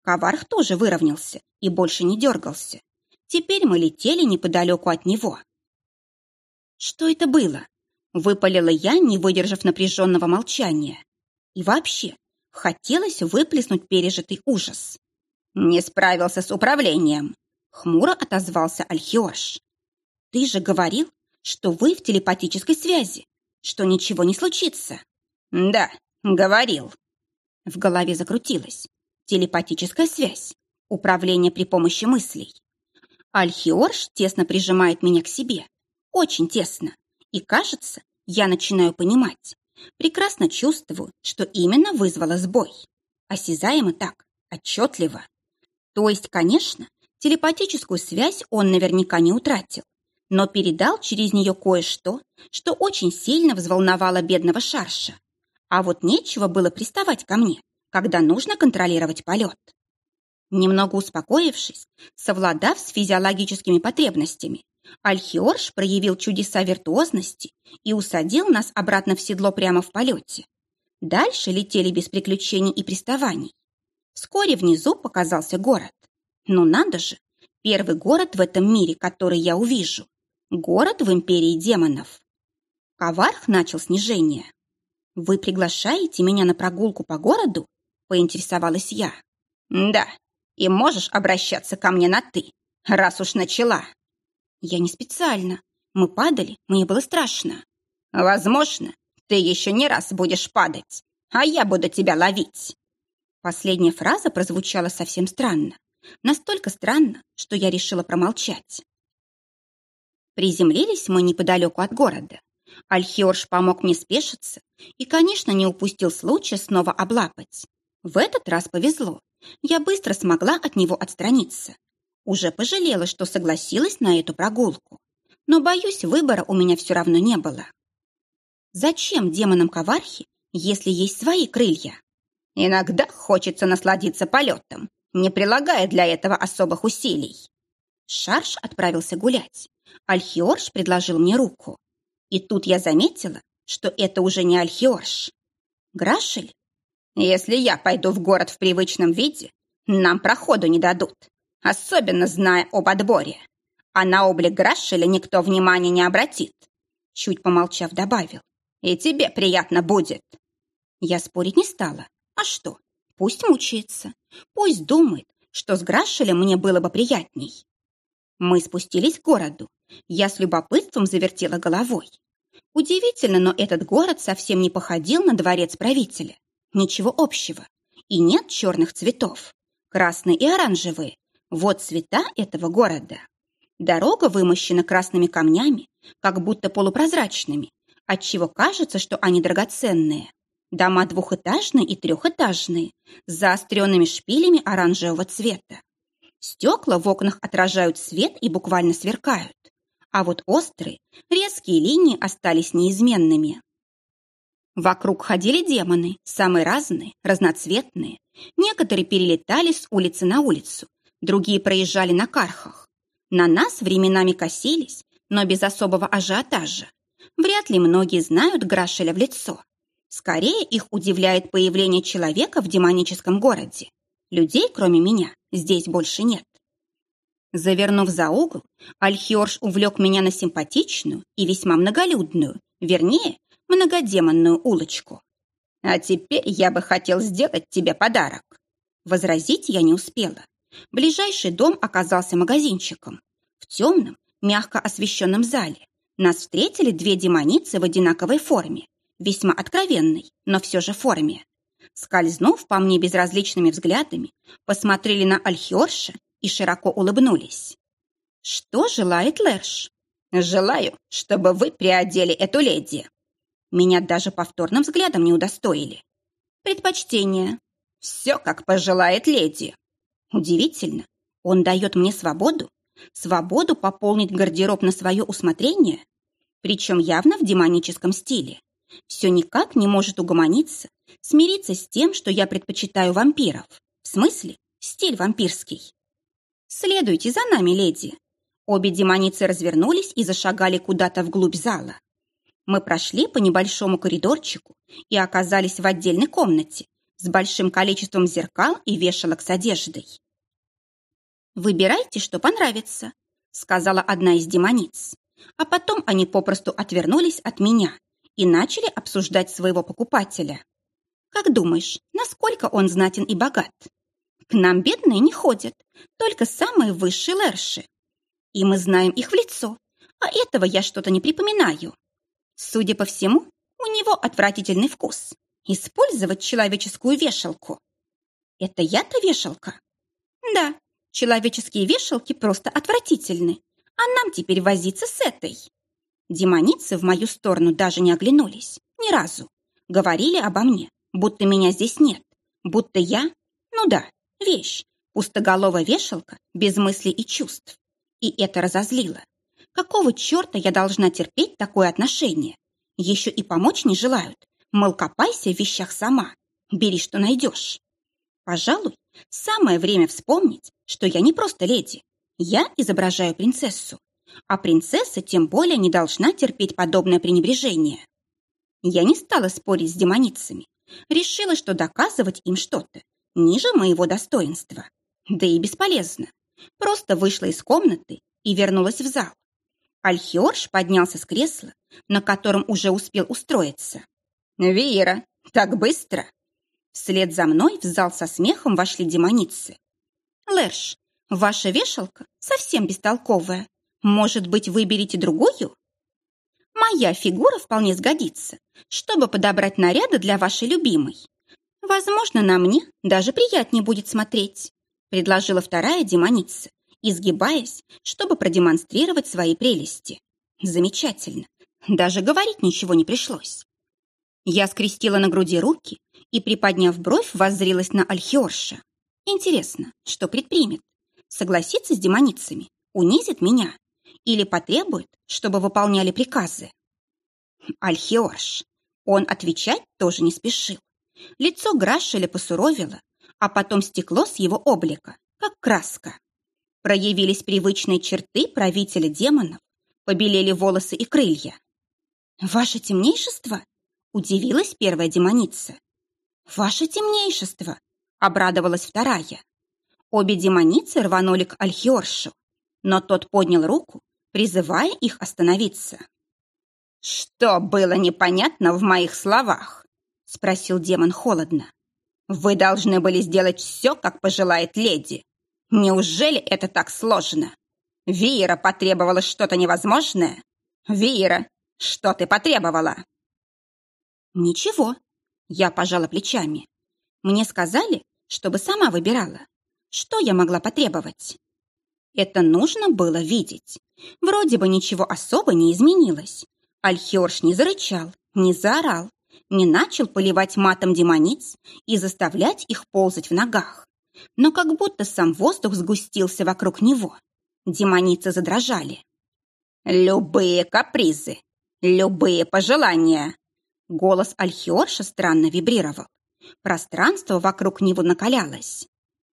Коварх тоже выровнялся и больше не дергался. Теперь мы летели неподалеку от него. Что это было? Выпалила я, не выдержав напряженного молчания. И вообще, хотелось выплеснуть пережитый ужас. Не справился с управлением. Хмуро отозвался Альхиош. Ты же говорил, что вы в телепатической связи, что ничего не случится. Да, говорил. В голове закрутилось. Телепатическая связь. Управление при помощи мыслей. Альхиорш тесно прижимает меня к себе. Очень тесно. И кажется, я начинаю понимать. Прекрасно чувствую, что именно вызвало сбой. Осязаемо так, отчетливо. То есть, конечно, телепатическую связь он наверняка не утратил но передал через нее кое-что, что очень сильно взволновало бедного Шарша. А вот нечего было приставать ко мне, когда нужно контролировать полет. Немного успокоившись, совладав с физиологическими потребностями, Альхиорш проявил чудеса виртуозности и усадил нас обратно в седло прямо в полете. Дальше летели без приключений и приставаний. Вскоре внизу показался город. Ну надо же, первый город в этом мире, который я увижу. Город в империи демонов. Коварх начал снижение. «Вы приглашаете меня на прогулку по городу?» – поинтересовалась я. «Да, и можешь обращаться ко мне на «ты», раз уж начала». «Я не специально. Мы падали, мне было страшно». «Возможно, ты еще не раз будешь падать, а я буду тебя ловить». Последняя фраза прозвучала совсем странно. Настолько странно, что я решила промолчать. Приземлились мы неподалеку от города. Альхиорш помог мне спешиться и, конечно, не упустил случая снова облапать. В этот раз повезло. Я быстро смогла от него отстраниться. Уже пожалела, что согласилась на эту прогулку. Но, боюсь, выбора у меня все равно не было. Зачем демонам Ковархи, если есть свои крылья? Иногда хочется насладиться полетом, не прилагая для этого особых усилий. Шарш отправился гулять. Альхиорш предложил мне руку. И тут я заметила, что это уже не Альхиорш. Грашель? Если я пойду в город в привычном виде, нам проходу не дадут, особенно зная об отборе. А на облик Грашеля никто внимания не обратит. Чуть помолчав, добавил. И тебе приятно будет. Я спорить не стала. А что? Пусть мучается. Пусть думает, что с Грашелем мне было бы приятней. Мы спустились к городу. Я с любопытством завертела головой. Удивительно, но этот город совсем не походил на дворец правителя. Ничего общего. И нет черных цветов. Красные и оранжевые. Вот цвета этого города. Дорога вымощена красными камнями, как будто полупрозрачными, отчего кажется, что они драгоценные. Дома двухэтажные и трехэтажные, с заостренными шпилями оранжевого цвета. Стекла в окнах отражают свет и буквально сверкают. А вот острые, резкие линии остались неизменными. Вокруг ходили демоны, самые разные, разноцветные. Некоторые перелетали с улицы на улицу, другие проезжали на кархах. На нас временами косились, но без особого ажиотажа. Вряд ли многие знают Грашеля в лицо. Скорее их удивляет появление человека в демоническом городе. Людей, кроме меня, здесь больше нет. Завернув за угол, Альхиорж увлек меня на симпатичную и весьма многолюдную, вернее, многодемонную улочку. «А теперь я бы хотел сделать тебе подарок». Возразить я не успела. Ближайший дом оказался магазинчиком. В темном, мягко освещенном зале нас встретили две демоницы в одинаковой форме, весьма откровенной, но все же форме. Скользнув по мне безразличными взглядами, посмотрели на Альхиорша и широко улыбнулись. «Что желает Лерш?» «Желаю, чтобы вы приодели эту леди». Меня даже повторным взглядом не удостоили. «Предпочтение». «Все, как пожелает леди». Удивительно, он дает мне свободу, свободу пополнить гардероб на свое усмотрение, причем явно в демоническом стиле. Все никак не может угомониться, смириться с тем, что я предпочитаю вампиров. В смысле, стиль вампирский. «Следуйте за нами, леди». Обе демоницы развернулись и зашагали куда-то вглубь зала. Мы прошли по небольшому коридорчику и оказались в отдельной комнате с большим количеством зеркал и вешалок с одеждой. «Выбирайте, что понравится», — сказала одна из демониц. А потом они попросту отвернулись от меня и начали обсуждать своего покупателя. «Как думаешь, насколько он знатен и богат?» К нам бедные не ходят, только самые высшие лерши. И мы знаем их в лицо, а этого я что-то не припоминаю. Судя по всему, у него отвратительный вкус. Использовать человеческую вешалку. Это я-то вешалка? Да, человеческие вешалки просто отвратительны, а нам теперь возиться с этой. Демоницы в мою сторону даже не оглянулись, ни разу. Говорили обо мне, будто меня здесь нет, будто я, ну да, Вещь, пустоголовая вешалка, без мыслей и чувств. И это разозлило. Какого черта я должна терпеть такое отношение? Еще и помочь не желают. Мол, копайся в вещах сама. Бери, что найдешь. Пожалуй, самое время вспомнить, что я не просто леди. Я изображаю принцессу. А принцесса тем более не должна терпеть подобное пренебрежение. Я не стала спорить с демоницами. Решила, что доказывать им что-то ниже моего достоинства. Да и бесполезно. Просто вышла из комнаты и вернулась в зал. Альхиорш поднялся с кресла, на котором уже успел устроиться. «Вера, так быстро!» Вслед за мной в зал со смехом вошли демоницы. «Лерш, ваша вешалка совсем бестолковая. Может быть, выберите другую?» «Моя фигура вполне сгодится, чтобы подобрать наряды для вашей любимой. «Возможно, на мне даже приятнее будет смотреть», предложила вторая демоница, изгибаясь, чтобы продемонстрировать свои прелести. Замечательно. Даже говорить ничего не пришлось. Я скрестила на груди руки и, приподняв бровь, воззрилась на Альхиорша. Интересно, что предпримет? Согласится с демоницами? Унизит меня? Или потребует, чтобы выполняли приказы? Альхиорш. Он отвечать тоже не спешил. Лицо Грашеля посуровило, а потом стекло с его облика, как краска. Проявились привычные черты правителя демонов, побелели волосы и крылья. «Ваше темнейшество?» – удивилась первая демоница. «Ваше темнейшество!» – обрадовалась вторая. Обе демоницы рванули к Альхиоршу, но тот поднял руку, призывая их остановиться. «Что было непонятно в моих словах?» — спросил демон холодно. «Вы должны были сделать все, как пожелает леди. Неужели это так сложно? Виера потребовала что-то невозможное? Виера, Что ты потребовала?» «Ничего». Я пожала плечами. Мне сказали, чтобы сама выбирала. Что я могла потребовать? Это нужно было видеть. Вроде бы ничего особо не изменилось. Альхиорш не зарычал, не заорал, не начал поливать матом демониц и заставлять их ползать в ногах. Но как будто сам воздух сгустился вокруг него. Демоницы задрожали. «Любые капризы, любые пожелания!» Голос Альхиорша странно вибрировал. Пространство вокруг него накалялось.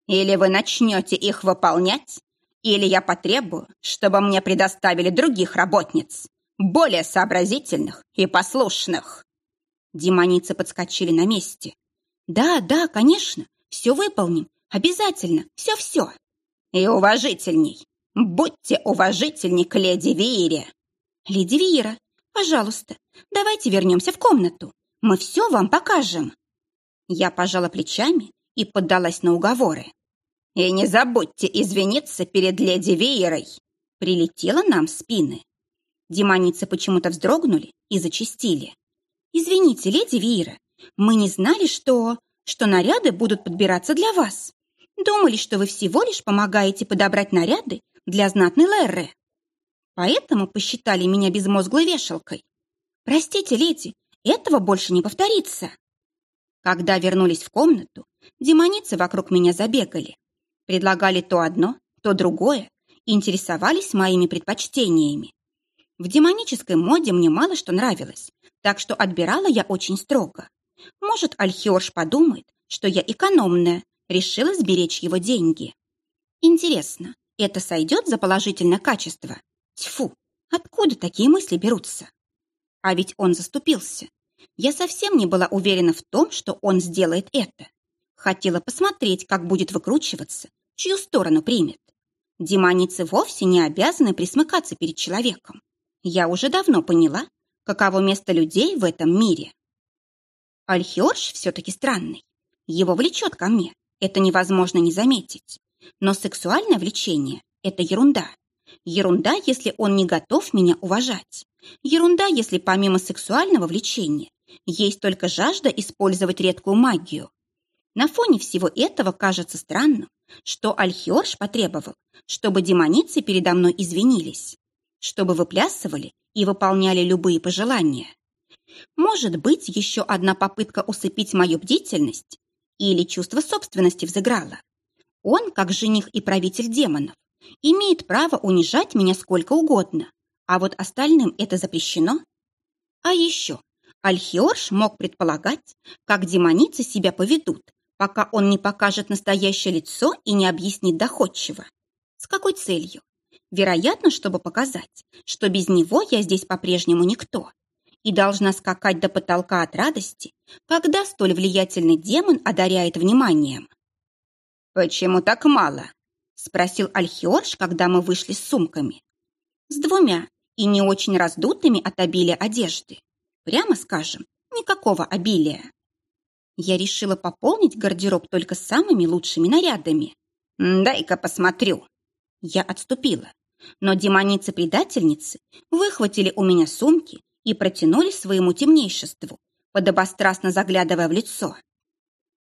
«Или вы начнете их выполнять, или я потребую, чтобы мне предоставили других работниц, более сообразительных и послушных». Демоницы подскочили на месте. «Да, да, конечно, все выполним, обязательно, все-все». «И уважительней, будьте уважительней к леди Виере». «Леди Виера, Пожалуйста, давайте вернемся в комнату. Мы все вам покажем». Я пожала плечами и поддалась на уговоры. «И не забудьте извиниться перед леди Веерой!» Прилетело нам в спины. Демоницы почему-то вздрогнули и зачистили. «Извините, леди Веера, мы не знали, что... что наряды будут подбираться для вас. Думали, что вы всего лишь помогаете подобрать наряды для знатной Лерры» поэтому посчитали меня безмозглой вешалкой. Простите, леди, этого больше не повторится. Когда вернулись в комнату, демоницы вокруг меня забегали. Предлагали то одно, то другое, интересовались моими предпочтениями. В демонической моде мне мало что нравилось, так что отбирала я очень строго. Может, Альхиорш подумает, что я экономная, решила сберечь его деньги. Интересно, это сойдет за положительное качество? Тьфу, откуда такие мысли берутся? А ведь он заступился. Я совсем не была уверена в том, что он сделает это. Хотела посмотреть, как будет выкручиваться, чью сторону примет. Демоницы вовсе не обязаны присмыкаться перед человеком. Я уже давно поняла, каково место людей в этом мире. Альхиорш все-таки странный. Его влечет ко мне, это невозможно не заметить. Но сексуальное влечение – это ерунда. Ерунда, если он не готов меня уважать. Ерунда, если помимо сексуального влечения есть только жажда использовать редкую магию. На фоне всего этого кажется странным, что Альхиорш потребовал, чтобы демоницы передо мной извинились, чтобы выплясывали и выполняли любые пожелания. Может быть, еще одна попытка усыпить мою бдительность или чувство собственности взыграло. Он, как жених и правитель демонов, имеет право унижать меня сколько угодно, а вот остальным это запрещено. А еще Альхиорш мог предполагать, как демоницы себя поведут, пока он не покажет настоящее лицо и не объяснит доходчиво. С какой целью? Вероятно, чтобы показать, что без него я здесь по-прежнему никто и должна скакать до потолка от радости, когда столь влиятельный демон одаряет вниманием. «Почему так мало?» спросил Альхиорш, когда мы вышли с сумками. С двумя и не очень раздутыми от обилия одежды. Прямо скажем, никакого обилия. Я решила пополнить гардероб только самыми лучшими нарядами. «Дай-ка посмотрю». Я отступила, но демоницы-предательницы выхватили у меня сумки и протянули своему темнейшеству, подобострастно заглядывая в лицо.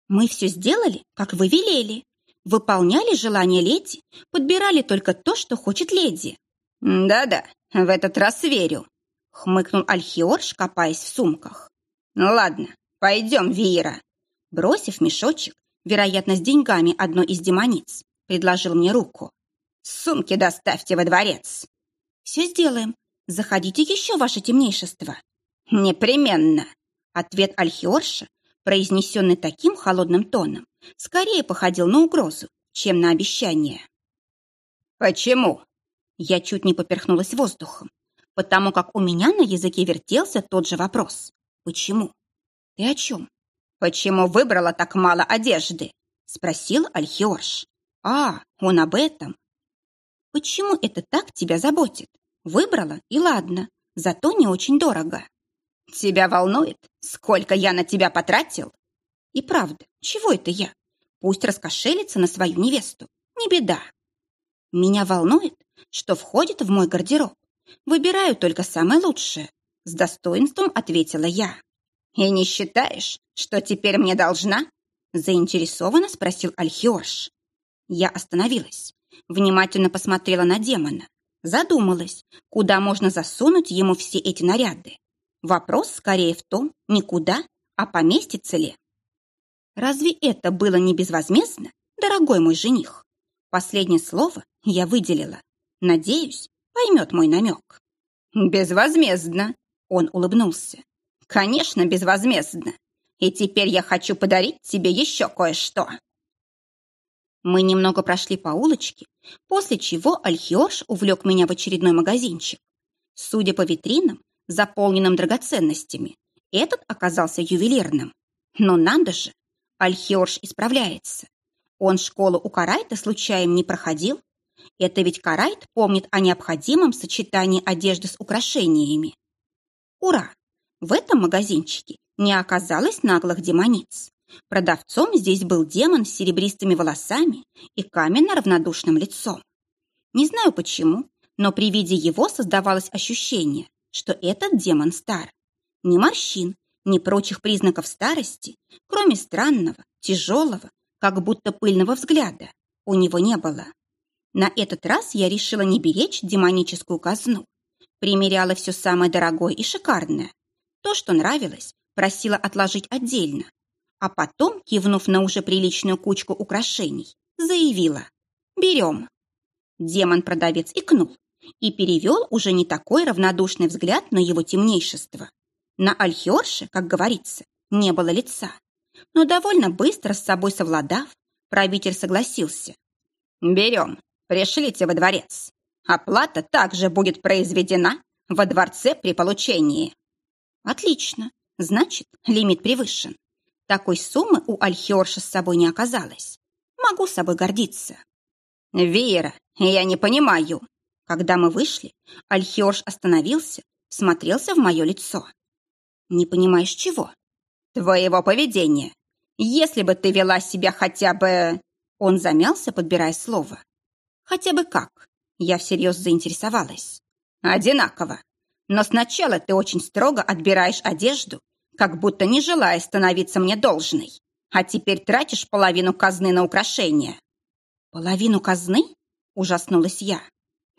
«Мы все сделали, как вы велели», Выполняли желание леди, подбирали только то, что хочет леди. «Да-да, в этот раз верю», — хмыкнул Альхиорш, копаясь в сумках. «Ну ладно, пойдем, Вира». Бросив мешочек, вероятно, с деньгами одной из демониц, предложил мне руку. «Сумки доставьте во дворец». «Все сделаем. Заходите еще, ваше темнейшество». «Непременно», — ответ Альхиорша произнесенный таким холодным тоном, скорее походил на угрозу, чем на обещание. «Почему?» Я чуть не поперхнулась воздухом, потому как у меня на языке вертелся тот же вопрос. «Почему?» «Ты о чем?» «Почему выбрала так мало одежды?» спросил Альхиорш. «А, он об этом. Почему это так тебя заботит? Выбрала, и ладно, зато не очень дорого». Тебя волнует, сколько я на тебя потратил? И правда, чего это я? Пусть раскошелится на свою невесту. Не беда. Меня волнует, что входит в мой гардероб. Выбираю только самое лучшее. С достоинством ответила я. «И не считаешь, что теперь мне должна?» Заинтересованно спросил Альхиош. Я остановилась, внимательно посмотрела на демона, задумалась, куда можно засунуть ему все эти наряды. Вопрос скорее в том, не куда, а поместится ли. Разве это было не безвозмездно, дорогой мой жених? Последнее слово я выделила. Надеюсь, поймет мой намек. Безвозмездно, он улыбнулся. Конечно, безвозмездно. И теперь я хочу подарить тебе еще кое-что. Мы немного прошли по улочке, после чего Альхиош увлек меня в очередной магазинчик. Судя по витринам, заполненным драгоценностями, этот оказался ювелирным. Но надо же, Альхиорш исправляется. Он школу у Карайта случаем не проходил? Это ведь Карайт помнит о необходимом сочетании одежды с украшениями. Ура! В этом магазинчике не оказалось наглых демониц. Продавцом здесь был демон с серебристыми волосами и каменно-равнодушным лицом. Не знаю почему, но при виде его создавалось ощущение, что этот демон стар. Ни морщин, ни прочих признаков старости, кроме странного, тяжелого, как будто пыльного взгляда, у него не было. На этот раз я решила не беречь демоническую казну. Примеряла все самое дорогое и шикарное. То, что нравилось, просила отложить отдельно, а потом, кивнув на уже приличную кучку украшений, заявила «Берем». Демон-продавец икнул и перевел уже не такой равнодушный взгляд на его темнейшество. На Альхиорше, как говорится, не было лица. Но довольно быстро с собой совладав, правитель согласился. «Берем, пришлите во дворец. Оплата также будет произведена во дворце при получении». «Отлично, значит, лимит превышен. Такой суммы у Альхиорша с собой не оказалось. Могу собой гордиться. Вера, я не понимаю. Когда мы вышли, Альхиорш остановился, смотрелся в мое лицо. Не понимаешь чего? Твоего поведения. Если бы ты вела себя хотя бы... Он замялся, подбирая слово. Хотя бы как? Я всерьез заинтересовалась. Одинаково. Но сначала ты очень строго отбираешь одежду как будто не желая становиться мне должной. А теперь тратишь половину казны на украшения». «Половину казны?» – ужаснулась я.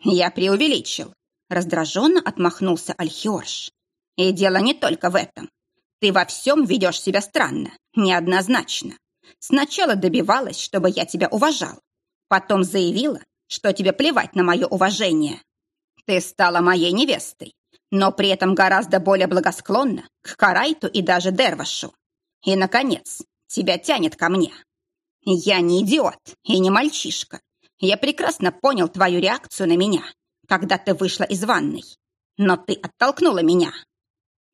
«Я преувеличил», – раздраженно отмахнулся Альхиорш. «И дело не только в этом. Ты во всем ведешь себя странно, неоднозначно. Сначала добивалась, чтобы я тебя уважал. Потом заявила, что тебе плевать на мое уважение. Ты стала моей невестой, но при этом гораздо более благосклонна к Карайту и даже Дервашу. И, наконец, тебя тянет ко мне. Я не идиот и не мальчишка. Я прекрасно понял твою реакцию на меня, когда ты вышла из ванной. Но ты оттолкнула меня.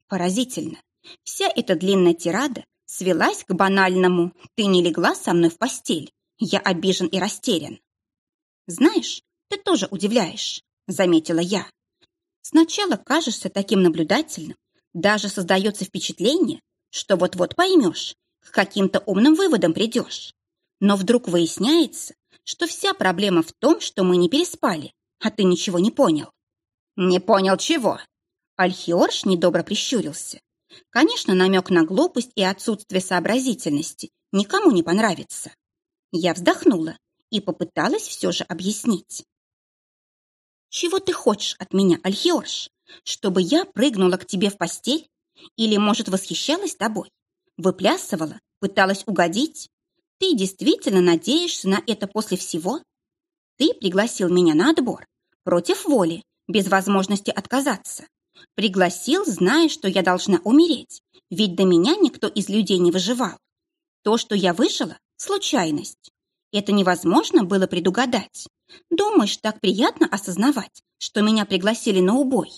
Поразительно. Вся эта длинная тирада свелась к банальному «ты не легла со мной в постель, я обижен и растерян». «Знаешь, ты тоже удивляешь», — заметила я. Сначала кажешься таким наблюдательным, даже создается впечатление, что вот-вот поймешь, к каким-то умным выводам придешь. Но вдруг выясняется, что вся проблема в том, что мы не переспали, а ты ничего не понял. Не понял чего? Альхиорш недобро прищурился. Конечно, намек на глупость и отсутствие сообразительности никому не понравится. Я вздохнула и попыталась все же объяснить. «Чего ты хочешь от меня, Альхиорш? Чтобы я прыгнула к тебе в постель? Или, может, восхищалась тобой? Выплясывала? Пыталась угодить? Ты действительно надеешься на это после всего? Ты пригласил меня на отбор, против воли, без возможности отказаться. Пригласил, зная, что я должна умереть, ведь до меня никто из людей не выживал. То, что я выжила – случайность. Это невозможно было предугадать. Думаешь, так приятно осознавать, что меня пригласили на убой?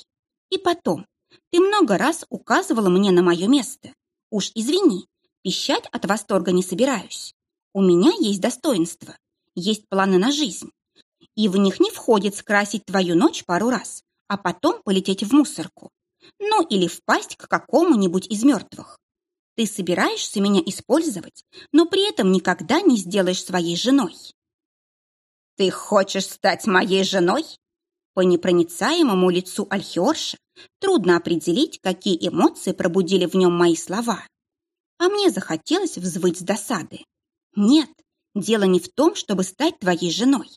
И потом, ты много раз указывала мне на мое место. Уж извини, пищать от восторга не собираюсь. У меня есть достоинство, есть планы на жизнь. И в них не входит скрасить твою ночь пару раз, а потом полететь в мусорку. Ну или впасть к какому-нибудь из мертвых. Ты собираешься меня использовать, но при этом никогда не сделаешь своей женой. «Ты хочешь стать моей женой?» По непроницаемому лицу Альхиорша Трудно определить, какие эмоции пробудили в нем мои слова. А мне захотелось взвыть с досады. Нет, дело не в том, чтобы стать твоей женой.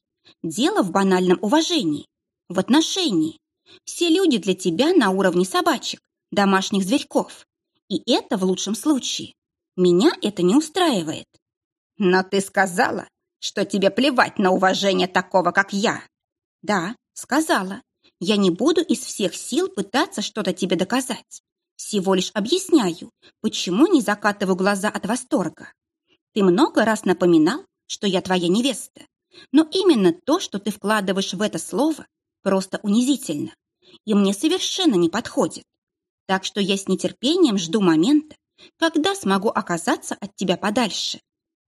Дело в банальном уважении, в отношении. Все люди для тебя на уровне собачек, домашних зверьков. И это в лучшем случае. Меня это не устраивает. Но ты сказала, что тебе плевать на уважение такого, как я. Да, сказала. Я не буду из всех сил пытаться что-то тебе доказать. Всего лишь объясняю, почему не закатываю глаза от восторга. Ты много раз напоминал, что я твоя невеста. Но именно то, что ты вкладываешь в это слово, просто унизительно. И мне совершенно не подходит. Так что я с нетерпением жду момента, когда смогу оказаться от тебя подальше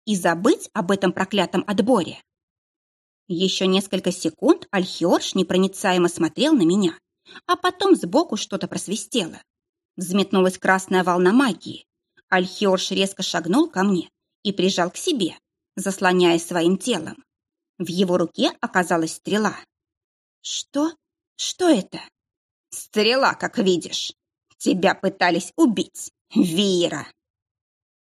и забыть об этом проклятом отборе. Еще несколько секунд Альхиорш непроницаемо смотрел на меня, а потом сбоку что-то просвистело. Взметнулась красная волна магии. Альхиорш резко шагнул ко мне и прижал к себе, заслоняя своим телом. В его руке оказалась стрела. «Что? Что это?» «Стрела, как видишь. Тебя пытались убить, Вира!»